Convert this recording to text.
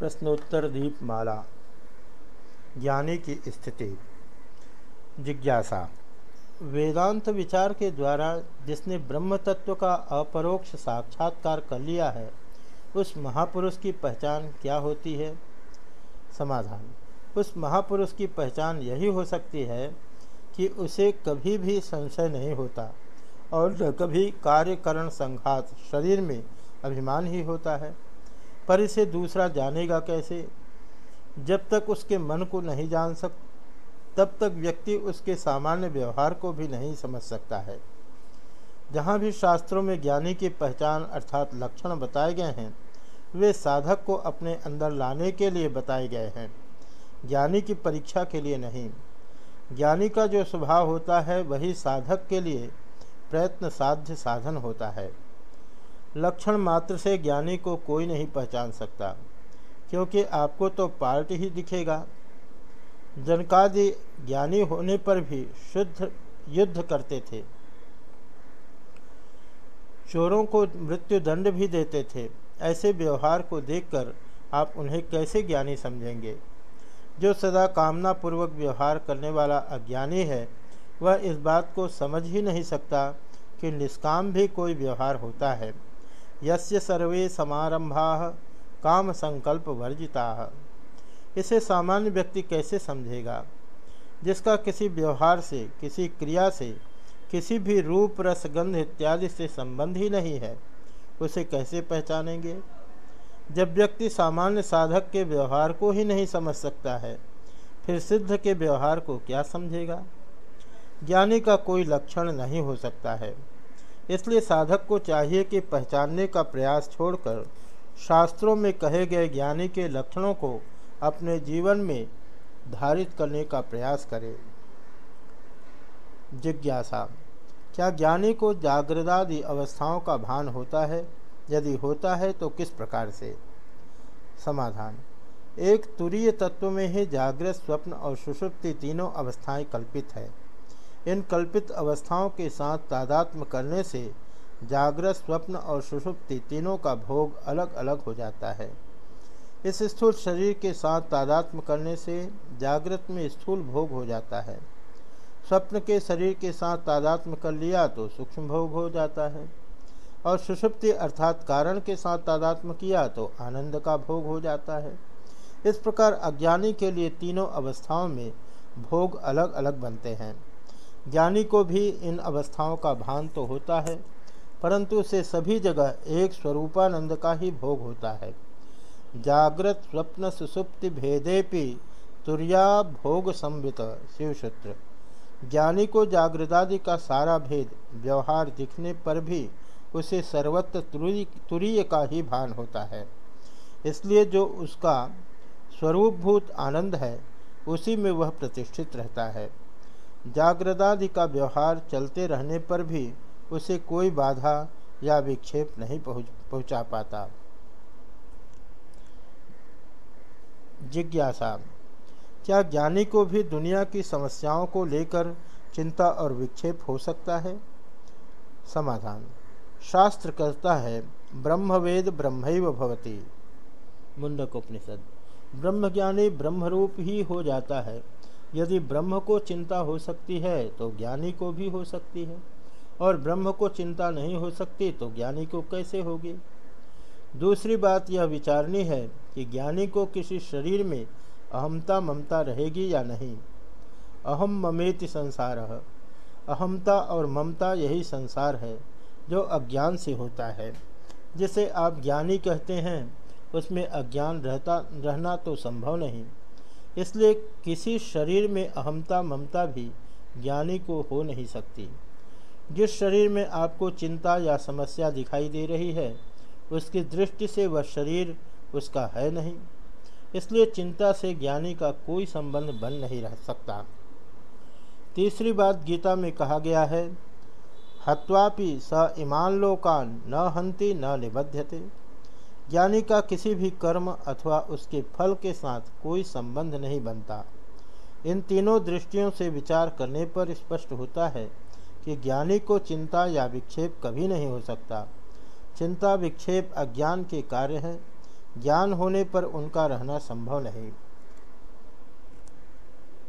प्रश्नोत्तर दीपमाला। ज्ञानी की स्थिति। जिज्ञासा। वेदांत विचार के द्वारा जिसने ब्रह्म तत्व का अपरोक्ष साक्षात्कार कर लिया है, उस महापुरुष की पहचान क्या होती है? समाधान। उस महापुरुष की पहचान यही हो सकती है कि उसे कभी भी संशय नहीं होता और कभी कार्यकरण संघात शरीर में अभिमान ही होता है। पर इसे दूसरा जानेगा कैसे? जब तक उसके मन को नहीं जान सक, तब तक व्यक्ति उसके सामान्य व्यवहार को भी नहीं समझ सकता है। जहाँ भी शास्त्रों में ज्ञानी की पहचान अर्थात लक्षण बताए गए हैं, वे साधक को अपने अंदर लाने के लिए बताए गए हैं। ज्ञानी की परीक्षा के लिए नहीं। ज्ञानी का जो स्वभाव होता है, वही साधक के लिए प्रयत्न साध्य साधन होता है। लक्षण मात्र से ज्ञानी को कोई नहीं पहचान सकता, क्योंकि आपको तो पार्ट ही दिखेगा। जनकादि ज्ञानी होने पर भी शुद्ध युद्ध करते थे। चोरों को मृत्यु दंड भी देते थे। ऐसे व्यवहार को देखकर आप उन्हें कैसे ज्ञानी समझेंगे? जो सदा कामना पूर्वक व्यवहार करने वाला अज्ञानी है, वह इस बात को समझ ही नहीं सकता कि निष्काम भी कोई व्यवहार होता है। यस्य सर्वे समारंभा काम संकल्प वर्जिता इसे सामान्य व्यक्ति कैसे समझेगा? जिसका किसी व्यवहार से, किसी क्रिया से, किसी भी रूप, रस, गंध इत्यादि से संबंध ही नहीं है, उसे कैसे पहचानेंगे? जब व्यक्ति सामान्य साधक के व्यवहार को ही नहीं समझ सकता है, फिर सिद्ध के व्यवहार को क्या समझेगा? ज्ञानी का कोई लक्षण नहीं हो सकता है। इसलिए साधक को चाहिए कि पहचानने का प्रयास छोड़कर शास्त्रों में कहे गए ज्ञानी के लक्षणों को अपने जीवन में धारित करने का प्रयास करे। जिज्ञासा। क्या ज्ञानी को जागृदादि अवस्थाओं का भान होता है? यदि होता है तो किस प्रकार से? समाधान। एक तुरीय तत्व में ही जागृत स्वप्न और सुषुप्ति तीनों अवस्थाएँ कल्पित है। इन कल्पित अवस्थाओं के साथ तादात्म करने से जागृत स्वप्न और सुषुप्ति तीनों का भोग अलग अलग हो जाता है। इस स्थूल शरीर के साथ तादात्म करने से जागृत में स्थूल भोग हो जाता है। स्वप्न के शरीर के साथ तादात्म कर लिया तो सूक्ष्म भोग हो जाता है और सुषुप्ति अर्थात कारण के साथ तादात्म किया तो आनंद का भोग हो जाता है। इस प्रकार अज्ञानी के लिए तीनों अवस्थाओं में भोग अलग अलग बनते हैं। ज्ञानी को भी इन अवस्थाओं का भान तो होता है, परंतु उसे सभी जगह एक स्वरूपानंद का ही भोग होता है। जागृत स्वप्न सुसुप्ति भेदेपि तुरिया भोग संवित शिवसूत्र ज्ञानी को जागृदादि का सारा भेद, व्यवहार दिखने पर भी उसे सर्वत्र तुरीय का ही भान होता है। इसलिए जो उसका स्वरूपभूत आनंद है, उसी में वह प्रतिष्ठित रहता है। जागृदादि का व्यवहार चलते रहने पर भी उसे कोई बाधा या विक्षेप नहीं पहुँच, पहुँचा पाता। जिज्ञासा। क्या ज्ञानी को भी दुनिया की समस्याओं को लेकर चिंता और विक्षेप हो सकता है? समाधान। शास्त्र कहता है, ब्रह्मवेद ब्रह्मैव भवती। मुंडक उपनिषद ब्रह्मज्ञानी ब्रह्मरूप ही हो जाता है। यदि ब्रह्म को चिंता हो सकती है तो ज्ञानी को भी हो सकती है। और ब्रह्म को चिंता नहीं हो सकती तो ज्ञानी को कैसे होगी? दूसरी बात यह विचारनी है कि ज्ञानी को किसी शरीर में अहमता ममता रहेगी या नहीं। अहम ममेति संसार। अहमता और ममता यही संसार है, जो अज्ञान से होता है। जिसे आप ज्ञानी कहते हैं, उसमें अज्ञान रहता, रहना तो संभव नहीं। इसलिए किसी शरीर में अहमता ममता भी ज्ञानी को हो नहीं सकती। जिस शरीर में आपको चिंता या समस्या दिखाई दे रही है, उसकी दृष्टि से वह शरीर उसका है नहीं। इसलिए चिंता से ज्ञानी का कोई संबंध बन नहीं रह सकता। तीसरी बात गीता में कहा गया है, हत्वापि स ईमान लोकान न हंति न निबध्यते। ज्ञानी का किसी भी कर्म अथवा उसके फल के साथ कोई संबंध नहीं बनता। इन तीनों दृष्टियों से विचार करने पर स्पष्ट होता है कि ज्ञानी को चिंता या विक्षेप कभी नहीं हो सकता। चिंता, विक्षेप, अज्ञान के कार्य हैं। ज्ञान होने पर उनका रहना संभव नहीं।